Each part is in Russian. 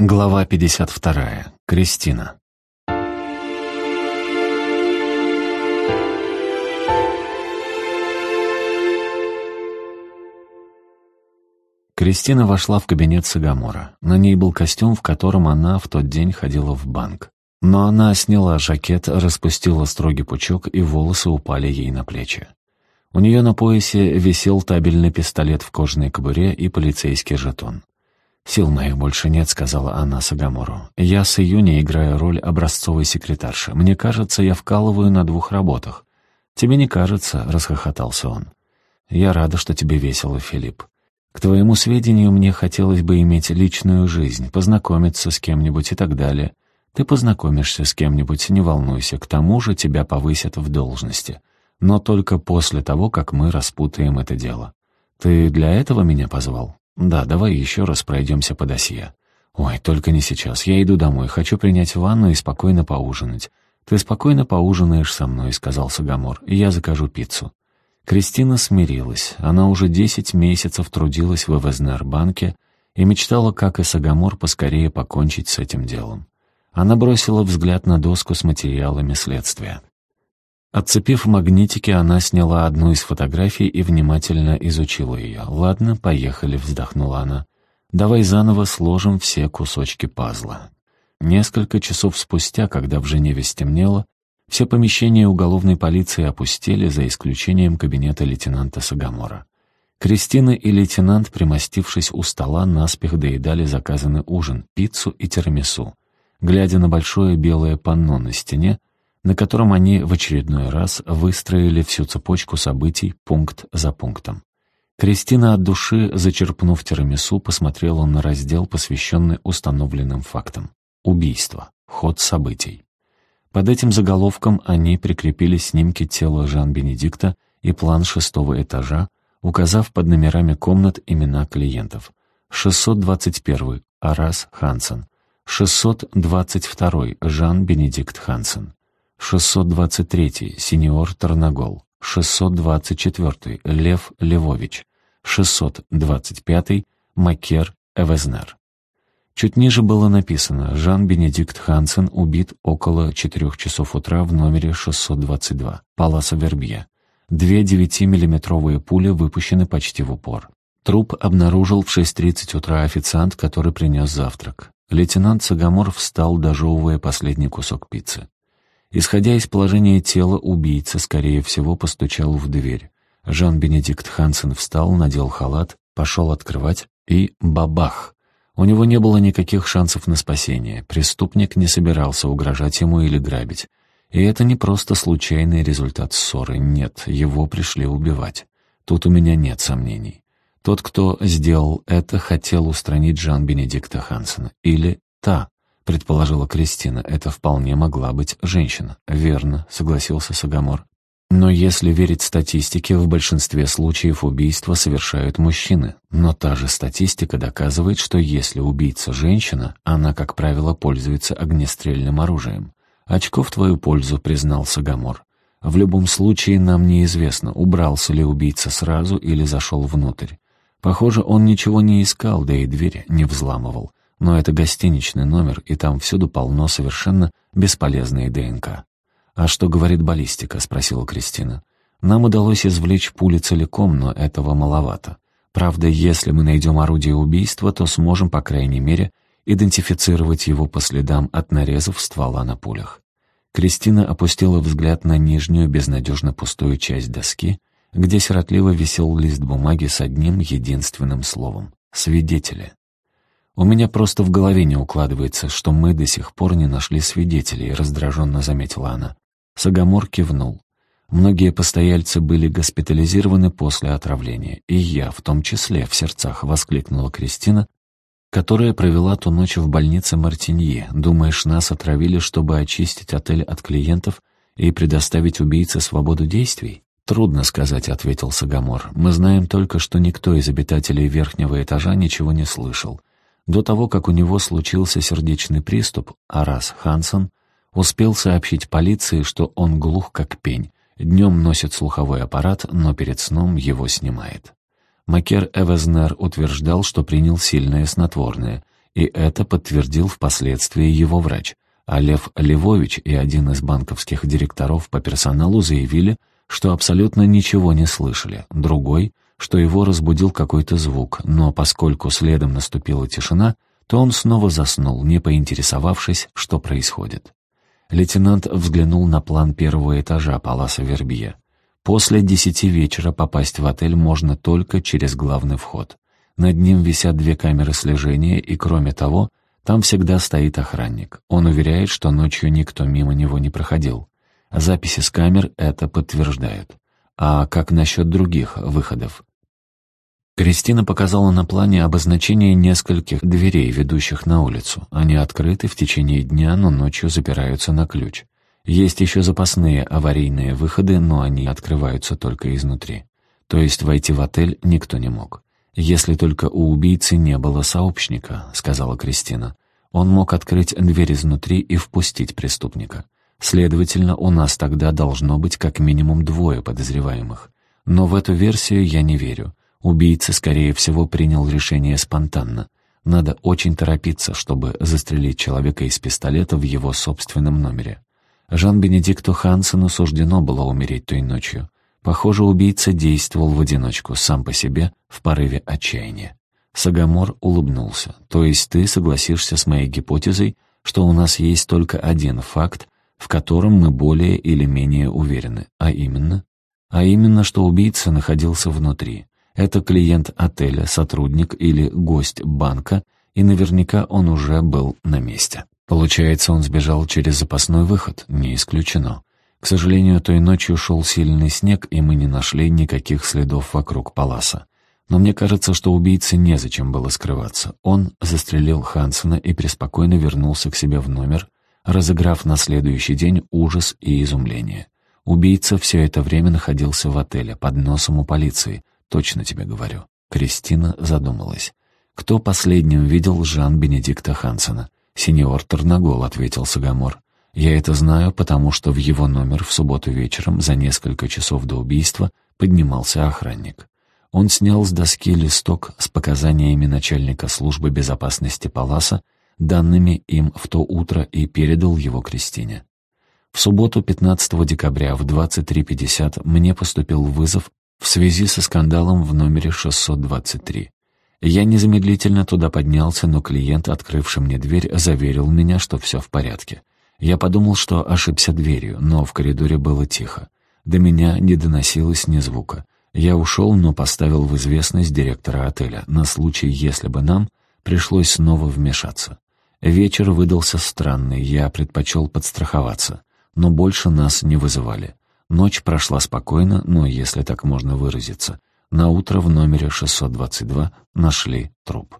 Глава 52. Кристина. Кристина вошла в кабинет Сагамора. На ней был костюм, в котором она в тот день ходила в банк. Но она сняла жакет, распустила строгий пучок, и волосы упали ей на плечи. У нее на поясе висел табельный пистолет в кожаной кобуре и полицейский жетон. «Сил моих больше нет», — сказала она Сагамору. «Я с июня играю роль образцовой секретарши. Мне кажется, я вкалываю на двух работах». «Тебе не кажется?» — расхохотался он. «Я рада, что тебе весело, Филипп. К твоему сведению, мне хотелось бы иметь личную жизнь, познакомиться с кем-нибудь и так далее. Ты познакомишься с кем-нибудь, не волнуйся, к тому же тебя повысят в должности. Но только после того, как мы распутаем это дело. Ты для этого меня позвал?» «Да, давай еще раз пройдемся по досье». «Ой, только не сейчас. Я иду домой. Хочу принять ванну и спокойно поужинать». «Ты спокойно поужинаешь со мной», — сказал Сагамор, — «и я закажу пиццу». Кристина смирилась. Она уже десять месяцев трудилась в Эвезнер-банке и мечтала, как и Сагамор, поскорее покончить с этим делом. Она бросила взгляд на доску с материалами следствия. Отцепив магнитики, она сняла одну из фотографий и внимательно изучила ее. «Ладно, поехали», — вздохнула она. «Давай заново сложим все кусочки пазла». Несколько часов спустя, когда в Женеве стемнело, все помещения уголовной полиции опустели, за исключением кабинета лейтенанта Сагамора. Кристина и лейтенант, примостившись у стола, наспех доедали заказанный ужин, пиццу и тирамису. Глядя на большое белое панно на стене, на котором они в очередной раз выстроили всю цепочку событий пункт за пунктом. Кристина от души, зачерпнув тирамису, посмотрела на раздел, посвященный установленным фактам. Убийство. Ход событий. Под этим заголовком они прикрепили снимки тела Жан-Бенедикта и план шестого этажа, указав под номерами комнат имена клиентов. 621 Арас Хансен. 622 Жан-Бенедикт Хансен. 623 Синьор Тарнагол, 624 Лев Левович, 625 Макер Эвезнер. Чуть ниже было написано «Жан-Бенедикт Хансен убит около 4 часов утра в номере 622, Паласа Вербье. Две 9-миллиметровые пули выпущены почти в упор. Труп обнаружил в 6.30 утра официант, который принес завтрак. Лейтенант Сагамор встал, дожевывая последний кусок пиццы. Исходя из положения тела, убийца, скорее всего, постучал в дверь. Жан-Бенедикт Хансен встал, надел халат, пошел открывать и бабах! У него не было никаких шансов на спасение. Преступник не собирался угрожать ему или грабить. И это не просто случайный результат ссоры. Нет, его пришли убивать. Тут у меня нет сомнений. Тот, кто сделал это, хотел устранить Жан-Бенедикта Хансена. Или та, предположила Кристина. Это вполне могла быть женщина. Верно, согласился Сагамор. Но если верить статистике, в большинстве случаев убийства совершают мужчины. Но та же статистика доказывает, что если убийца женщина, она, как правило, пользуется огнестрельным оружием. «Очко в твою пользу», — признал Сагамор. «В любом случае нам неизвестно, убрался ли убийца сразу или зашел внутрь. Похоже, он ничего не искал, да и дверь не взламывал. Но это гостиничный номер, и там всюду полно совершенно бесполезной ДНК. «А что говорит баллистика?» — спросила Кристина. «Нам удалось извлечь пули целиком, но этого маловато. Правда, если мы найдем орудие убийства, то сможем, по крайней мере, идентифицировать его по следам от нарезов ствола на пулях». Кристина опустила взгляд на нижнюю, безнадежно пустую часть доски, где сиротливо висел лист бумаги с одним единственным словом — «Свидетели». «У меня просто в голове не укладывается, что мы до сих пор не нашли свидетелей», — раздраженно заметила она. Сагамор кивнул. Многие постояльцы были госпитализированы после отравления, и я, в том числе, в сердцах воскликнула Кристина, которая провела ту ночь в больнице Мартинье. Думаешь, нас отравили, чтобы очистить отель от клиентов и предоставить убийце свободу действий? «Трудно сказать», — ответил Сагамор. «Мы знаем только, что никто из обитателей верхнего этажа ничего не слышал. До того, как у него случился сердечный приступ, Арас Хансен успел сообщить полиции, что он глух как пень, днем носит слуховой аппарат, но перед сном его снимает. Макер Эвезнер утверждал, что принял сильное снотворное, и это подтвердил впоследствии его врач. А Лев Левович и один из банковских директоров по персоналу заявили, что абсолютно ничего не слышали. Другой, что его разбудил какой-то звук, но поскольку следом наступила тишина, то он снова заснул, не поинтересовавшись, что происходит. Лейтенант взглянул на план первого этажа Паласа Вербье. После десяти вечера попасть в отель можно только через главный вход. Над ним висят две камеры слежения, и кроме того, там всегда стоит охранник. Он уверяет, что ночью никто мимо него не проходил. Записи с камер это подтверждают. А как насчет других выходов? Кристина показала на плане обозначение нескольких дверей, ведущих на улицу. Они открыты в течение дня, но ночью запираются на ключ. Есть еще запасные аварийные выходы, но они открываются только изнутри. То есть войти в отель никто не мог. «Если только у убийцы не было сообщника», — сказала Кристина. «Он мог открыть дверь изнутри и впустить преступника. Следовательно, у нас тогда должно быть как минимум двое подозреваемых. Но в эту версию я не верю. Убийца, скорее всего, принял решение спонтанно. Надо очень торопиться, чтобы застрелить человека из пистолета в его собственном номере. Жан-Бенедикту Хансену суждено было умереть той ночью. Похоже, убийца действовал в одиночку, сам по себе, в порыве отчаяния. Сагамор улыбнулся. «То есть ты согласишься с моей гипотезой, что у нас есть только один факт, в котором мы более или менее уверены, а именно? А именно, что убийца находился внутри. Это клиент отеля, сотрудник или гость банка, и наверняка он уже был на месте. Получается, он сбежал через запасной выход? Не исключено. К сожалению, той ночью шел сильный снег, и мы не нашли никаких следов вокруг паласа. Но мне кажется, что убийце незачем было скрываться. Он застрелил Хансена и преспокойно вернулся к себе в номер, разыграв на следующий день ужас и изумление. Убийца все это время находился в отеле, под носом у полиции, Точно тебе говорю». Кристина задумалась. «Кто последним видел Жан-Бенедикта Хансена?» «Сеньор Тарнагол», — ответил Сагамор. «Я это знаю, потому что в его номер в субботу вечером за несколько часов до убийства поднимался охранник. Он снял с доски листок с показаниями начальника службы безопасности Паласа, данными им в то утро, и передал его Кристине. В субботу 15 декабря в 23.50 мне поступил вызов в связи со скандалом в номере 623. Я незамедлительно туда поднялся, но клиент, открывший мне дверь, заверил меня, что все в порядке. Я подумал, что ошибся дверью, но в коридоре было тихо. До меня не доносилось ни звука. Я ушел, но поставил в известность директора отеля на случай, если бы нам пришлось снова вмешаться. Вечер выдался странный, я предпочел подстраховаться, но больше нас не вызывали. Ночь прошла спокойно, но, если так можно выразиться, на утро в номере 622 нашли труп.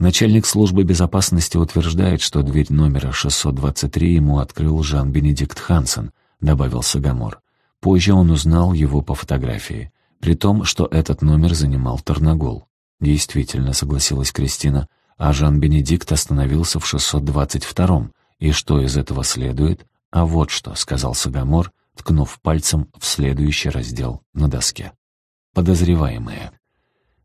Начальник службы безопасности утверждает, что дверь номера 623 ему открыл Жан-Бенедикт Хансен, добавил Сагамор. Позже он узнал его по фотографии, при том, что этот номер занимал Тарнагол. Действительно, согласилась Кристина, а Жан-Бенедикт остановился в 622-м. И что из этого следует? А вот что, сказал Сагамор, ткнув пальцем в следующий раздел на доске. Подозреваемые.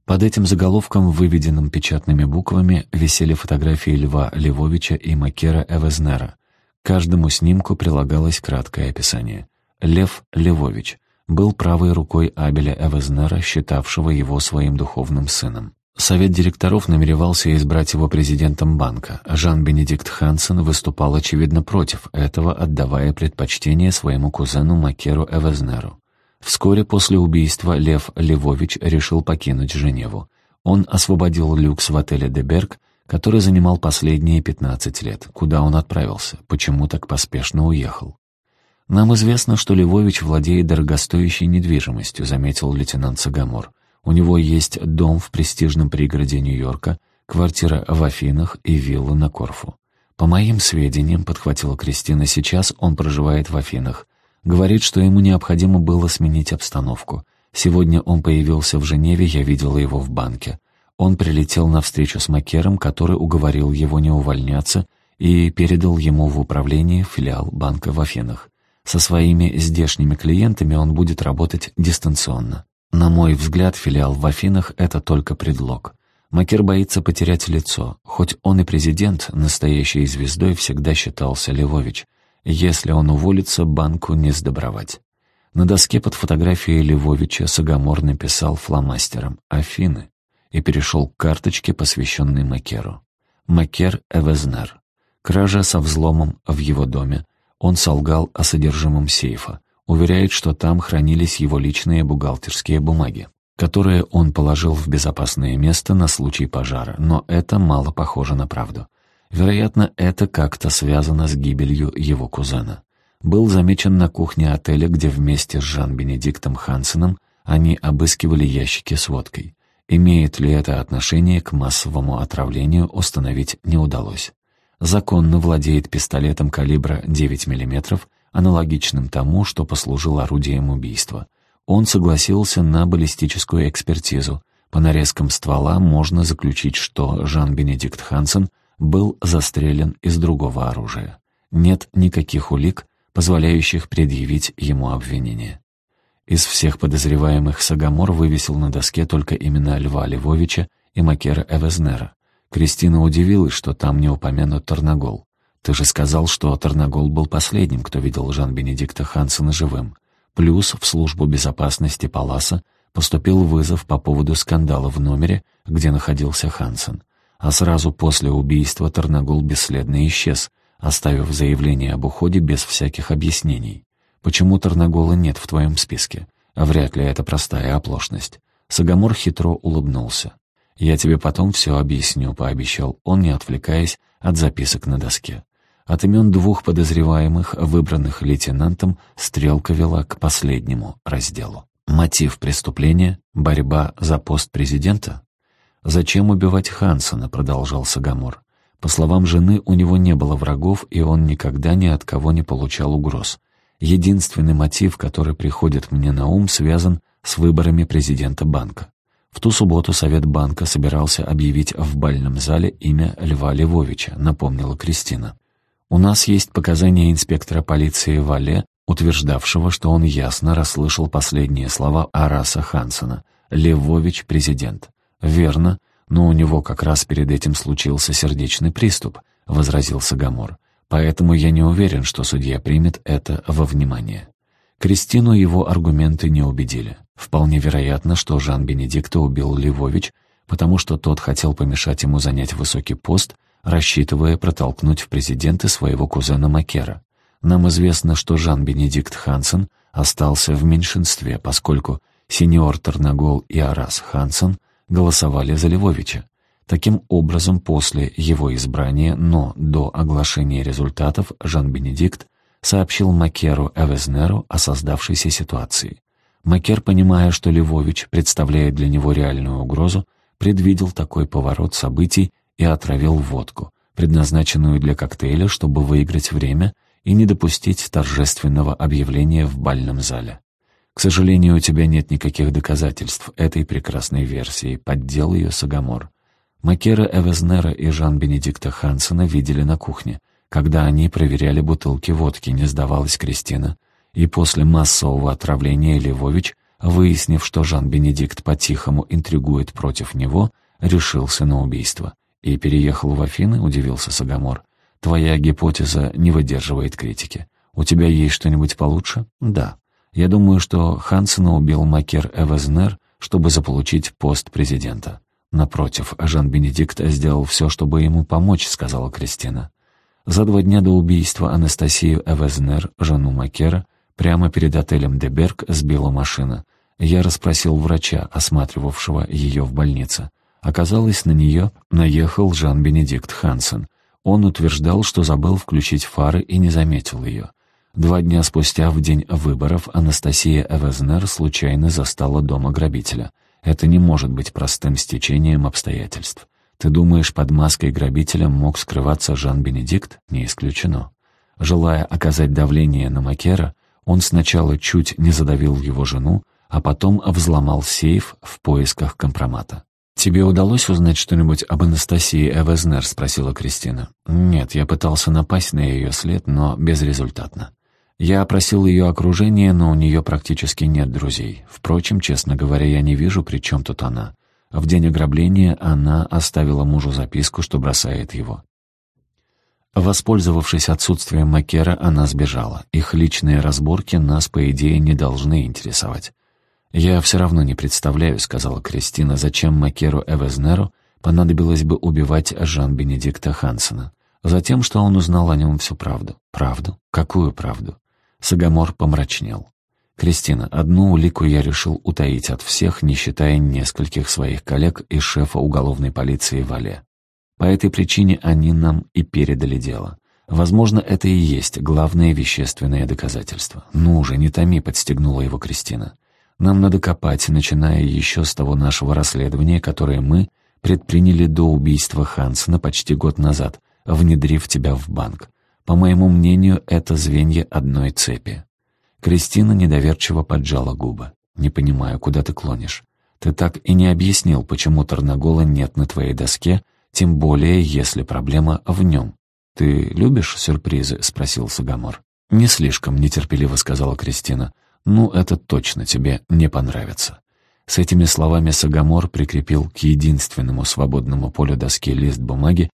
Под этим заголовком, выведенным печатными буквами, висели фотографии Льва Левовича и Макера Эвезнера. К каждому снимку прилагалось краткое описание. Лев Левович был правой рукой Абеля Эвезнера, считавшего его своим духовным сыном. Совет директоров намеревался избрать его президентом банка. Жан-Бенедикт Хансен выступал, очевидно, против этого, отдавая предпочтение своему кузену Макеру Эвезнеру. Вскоре после убийства Лев Левович решил покинуть Женеву. Он освободил люкс в отеле «Деберг», который занимал последние 15 лет. Куда он отправился? Почему так поспешно уехал? «Нам известно, что Левович владеет дорогостоящей недвижимостью», заметил лейтенант Сагамор. У него есть дом в престижном пригороде Нью-Йорка, квартира в Афинах и вилла на Корфу. По моим сведениям, подхватила Кристина, сейчас он проживает в Афинах. Говорит, что ему необходимо было сменить обстановку. Сегодня он появился в Женеве, я видела его в банке. Он прилетел на встречу с Макером, который уговорил его не увольняться и передал ему в управление филиал банка в Афинах. Со своими здешними клиентами он будет работать дистанционно. На мой взгляд, филиал в Афинах — это только предлог. Макер боится потерять лицо. Хоть он и президент, настоящей звездой всегда считался Левович. Если он уволится, банку не сдобровать. На доске под фотографией Левовича Сагамор написал фломастером «Афины» и перешел к карточке, посвященной Макеру. Макер Эвезнер. Кража со взломом в его доме. Он солгал о содержимом сейфа. Уверяет, что там хранились его личные бухгалтерские бумаги, которые он положил в безопасное место на случай пожара, но это мало похоже на правду. Вероятно, это как-то связано с гибелью его кузена. Был замечен на кухне отеля, где вместе с Жан-Бенедиктом Хансеном они обыскивали ящики с водкой. Имеет ли это отношение к массовому отравлению, установить не удалось. Законно владеет пистолетом калибра 9 мм, аналогичным тому, что послужило орудием убийства. Он согласился на баллистическую экспертизу. По нарезкам ствола можно заключить, что Жан-Бенедикт Хансен был застрелен из другого оружия. Нет никаких улик, позволяющих предъявить ему обвинение. Из всех подозреваемых Сагамор вывесил на доске только имена Льва Львовича и Макера Эвезнера. Кристина удивилась, что там не упомянут Тарнагол. «Ты же сказал, что Тарнагол был последним, кто видел Жан-Бенедикта Хансена живым. Плюс в службу безопасности Паласа поступил вызов по поводу скандала в номере, где находился Хансен. А сразу после убийства Тарнагол бесследно исчез, оставив заявление об уходе без всяких объяснений. Почему Тарнагола нет в твоем списке? Вряд ли это простая оплошность. Сагамор хитро улыбнулся. «Я тебе потом все объясню», — пообещал он, не отвлекаясь от записок на доске. От имен двух подозреваемых, выбранных лейтенантом, стрелка вела к последнему разделу. Мотив преступления — борьба за пост президента? «Зачем убивать Хансона?» — продолжал Сагамор. По словам жены, у него не было врагов, и он никогда ни от кого не получал угроз. Единственный мотив, который приходит мне на ум, связан с выборами президента банка. В ту субботу Совет банка собирался объявить в бальном зале имя Льва Львовича, напомнила Кристина. У нас есть показания инспектора полиции Вале, утверждавшего, что он ясно расслышал последние слова Араса Хансона «Львович – президент». «Верно, но у него как раз перед этим случился сердечный приступ», — возразил Сагамор. Поэтому я не уверен, что судья примет это во внимание. Кристину его аргументы не убедили. Вполне вероятно, что Жан-Бенедикта убил Львович, потому что тот хотел помешать ему занять высокий пост, рассчитывая протолкнуть в президенты своего кузена Макера. Нам известно, что Жан-Бенедикт Хансен остался в меньшинстве, поскольку сеньор Тарнагол и Арас Хансен голосовали за Львовича. Таким образом, после его избрания, но до оглашения результатов, Жан-Бенедикт сообщил Макеру Эвезнеру о создавшейся ситуации. Макер, понимая, что Львович представляет для него реальную угрозу, предвидел такой поворот событий и отравил водку, предназначенную для коктейля, чтобы выиграть время и не допустить торжественного объявления в бальном зале. К сожалению, у тебя нет никаких доказательств этой прекрасной версии, поддел ее Сагамор. Макера Эвезнера и Жан-Бенедикта Хансена видели на кухне, когда они проверяли бутылки водки, не сдавалась Кристина. И после массового отравления Левович, выяснив, что Жан-Бенедикт по-тихому интригует против него, решился на убийство. И переехал в Афины, удивился Сагамор. Твоя гипотеза не выдерживает критики. У тебя есть что-нибудь получше? Да. Я думаю, что Хансена убил Макер Эвезнер, чтобы заполучить пост президента. «Напротив, Жан-Бенедикт сделал все, чтобы ему помочь», — сказала Кристина. За два дня до убийства Анастасию Эвезнер, жену Макера, прямо перед отелем «Деберг» сбила машина. Я расспросил врача, осматривавшего ее в больнице. Оказалось, на нее наехал Жан-Бенедикт Хансен. Он утверждал, что забыл включить фары и не заметил ее. Два дня спустя, в день выборов, Анастасия Эвезнер случайно застала дома грабителя — это не может быть простым стечением обстоятельств. Ты думаешь, под маской грабителя мог скрываться Жан-Бенедикт? Не исключено. Желая оказать давление на Макера, он сначала чуть не задавил его жену, а потом взломал сейф в поисках компромата. «Тебе удалось узнать что-нибудь об Анастасии Эвезнер?» — спросила Кристина. «Нет, я пытался напасть на ее след, но безрезультатно. Я опросил ее окружение, но у нее практически нет друзей. Впрочем, честно говоря, я не вижу, при чем тут она. В день ограбления она оставила мужу записку, что бросает его. Воспользовавшись отсутствием Макера, она сбежала. Их личные разборки нас, по идее, не должны интересовать. «Я все равно не представляю», — сказала Кристина, «зачем Макеру Эвезнеру понадобилось бы убивать Жан-Бенедикта Хансена. Затем, что он узнал о нем всю правду. Правду? Какую правду? Сагамор помрачнел. «Кристина, одну улику я решил утаить от всех, не считая нескольких своих коллег и шефа уголовной полиции Вале. По этой причине они нам и передали дело. Возможно, это и есть главное вещественное доказательство. «Ну уже не томи», — подстегнула его Кристина. «Нам надо копать, начиная еще с того нашего расследования, которое мы предприняли до убийства Хансена почти год назад, внедрив тебя в банк. По моему мнению, это звенья одной цепи. Кристина недоверчиво поджала губы. «Не понимаю, куда ты клонишь? Ты так и не объяснил, почему Тарнагола нет на твоей доске, тем более, если проблема в нем. Ты любишь сюрпризы?» — спросил Сагамор. «Не слишком», — нетерпеливо сказала Кристина. «Ну, это точно тебе не понравится». С этими словами Сагамор прикрепил к единственному свободному полю доски лист бумаги,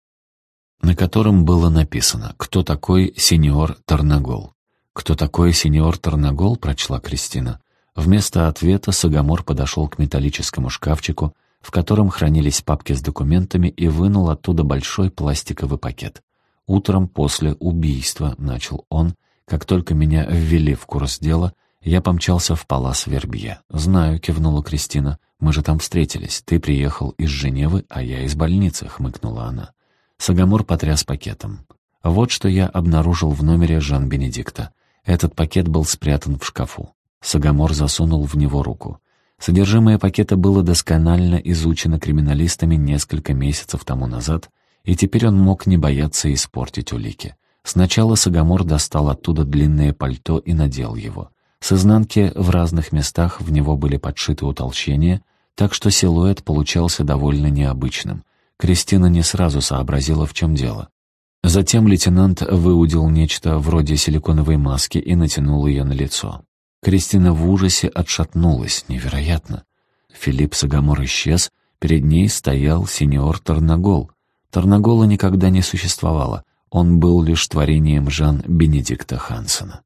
на котором было написано «Кто такой сеньор Тарнагол?». «Кто такой сеньор Тарнагол?» — прочла Кристина. Вместо ответа Сагамор подошел к металлическому шкафчику, в котором хранились папки с документами, и вынул оттуда большой пластиковый пакет. «Утром после убийства», — начал он, — «как только меня ввели в курс дела, я помчался в Палас Вербье». «Знаю», — кивнула Кристина, — «мы же там встретились. Ты приехал из Женевы, а я из больницы», — хмыкнула она. Сагамор потряс пакетом. «Вот что я обнаружил в номере Жан-Бенедикта. Этот пакет был спрятан в шкафу. Сагамор засунул в него руку. Содержимое пакета было досконально изучено криминалистами несколько месяцев тому назад, и теперь он мог не бояться испортить улики. Сначала Сагамор достал оттуда длинное пальто и надел его. С изнанки в разных местах в него были подшиты утолщения, так что силуэт получался довольно необычным. Кристина не сразу сообразила, в чем дело. Затем лейтенант выудил нечто вроде силиконовой маски и натянул ее на лицо. Кристина в ужасе отшатнулась. Невероятно. Филипп Сагамор исчез, перед ней стоял сеньор Тарнагол. Тарнагола никогда не существовало, он был лишь творением Жан Бенедикта Хансена.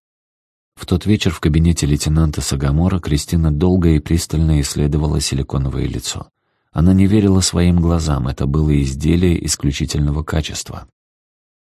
В тот вечер в кабинете лейтенанта Сагамора Кристина долго и пристально исследовала силиконовое лицо. Она не верила своим глазам, это было изделие исключительного качества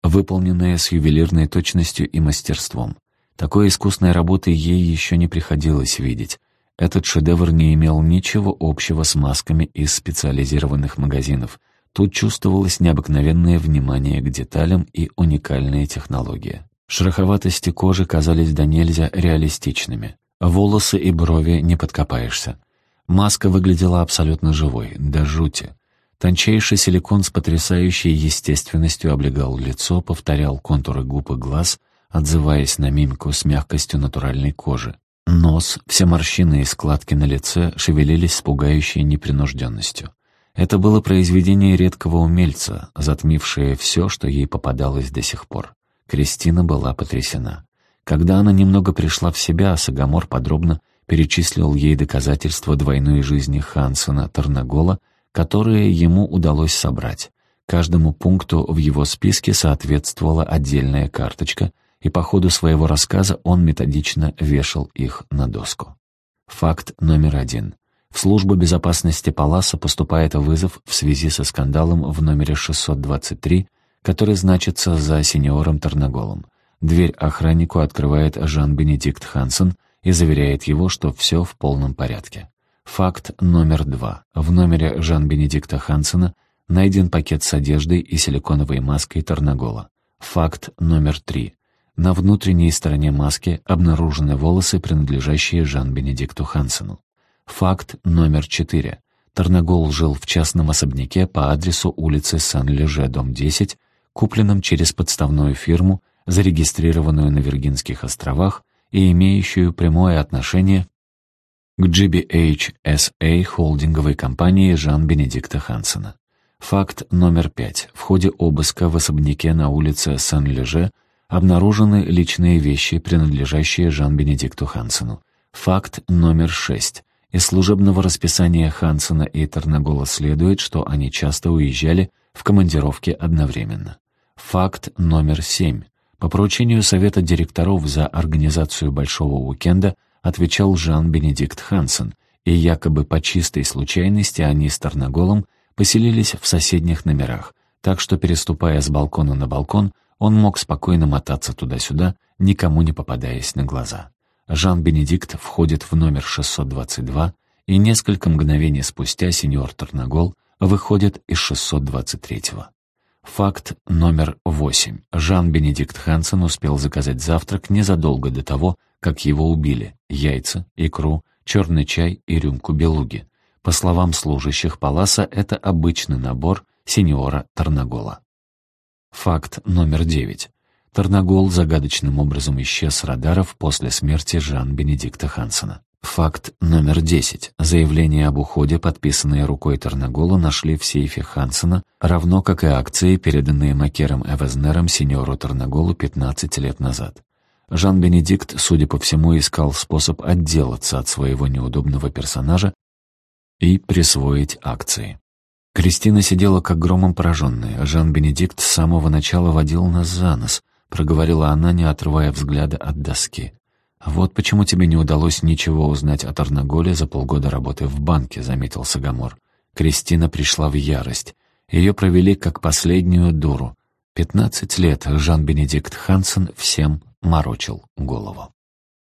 выполненная с ювелирной точностью и мастерством. Такой искусной работы ей еще не приходилось видеть. Этот шедевр не имел ничего общего с масками из специализированных магазинов. Тут чувствовалось необыкновенное внимание к деталям и уникальная технология. Шероховатости кожи казались до нельзя реалистичными. Волосы и брови не подкопаешься. Маска выглядела абсолютно живой, до жути. Тончайший силикон с потрясающей естественностью облегал лицо, повторял контуры губ и глаз, отзываясь на мимику с мягкостью натуральной кожи. Нос, все морщины и складки на лице шевелились с пугающей непринужденностью. Это было произведение редкого умельца, затмившее все, что ей попадалось до сих пор. Кристина была потрясена. Когда она немного пришла в себя, Сагамор подробно перечислил ей доказательства двойной жизни Хансена Тарнагола которые ему удалось собрать. Каждому пункту в его списке соответствовала отдельная карточка, и по ходу своего рассказа он методично вешал их на доску. Факт номер один. В службу безопасности Паласа поступает вызов в связи со скандалом в номере 623, который значится за сеньором Тарнаголом. Дверь охраннику открывает Жан-Бенедикт Хансен и заверяет его, что все в полном порядке. Факт номер два. В номере Жан-Бенедикта Хансена найден пакет с одеждой и силиконовой маской Тарнагола. Факт номер три. На внутренней стороне маски обнаружены волосы, принадлежащие Жан-Бенедикту Хансену. Факт номер четыре. Тарнагол жил в частном особняке по адресу улицы Сан-Леже, дом 10, купленном через подставную фирму, зарегистрированную на Виргинских островах и имеющую прямое отношение к GBH-SA холдинговой компании Жан-Бенедикта Хансена. Факт номер пять. В ходе обыска в особняке на улице Сен-Леже обнаружены личные вещи, принадлежащие Жан-Бенедикту Хансену. Факт номер шесть. Из служебного расписания Хансена и Тарнагола следует, что они часто уезжали в командировки одновременно. Факт номер семь. По поручению Совета директоров за организацию Большого уикенда отвечал Жан-Бенедикт Хансен, и якобы по чистой случайности они с Тарнаголом поселились в соседних номерах, так что, переступая с балкона на балкон, он мог спокойно мотаться туда-сюда, никому не попадаясь на глаза. Жан-Бенедикт входит в номер 622, и несколько мгновений спустя сеньор Тарнагол выходит из 623-го. Факт номер восемь. Жан-Бенедикт Хансен успел заказать завтрак незадолго до того, как его убили. Яйца, икру, черный чай и рюмку белуги. По словам служащих Паласа, это обычный набор сеньора Тарнагола. Факт номер девять. Тарнагол загадочным образом исчез с радаров после смерти Жан-Бенедикта Хансена. Факт номер 10. Заявление об уходе, подписанное рукой Тарнагола, нашли в сейфе Хансена, равно как и акции, переданные Макером Эвезнером сеньору Тарнаголу 15 лет назад. Жан-Бенедикт, судя по всему, искал способ отделаться от своего неудобного персонажа и присвоить акции. Кристина сидела как громом пораженная. Жан-Бенедикт с самого начала водил нас за нос — проговорила она, не отрывая взгляда от доски. «Вот почему тебе не удалось ничего узнать о Тарнаголе за полгода работы в банке», — заметил Сагамор. Кристина пришла в ярость. Ее провели как последнюю дуру. Пятнадцать лет Жан-Бенедикт Хансен всем морочил голову.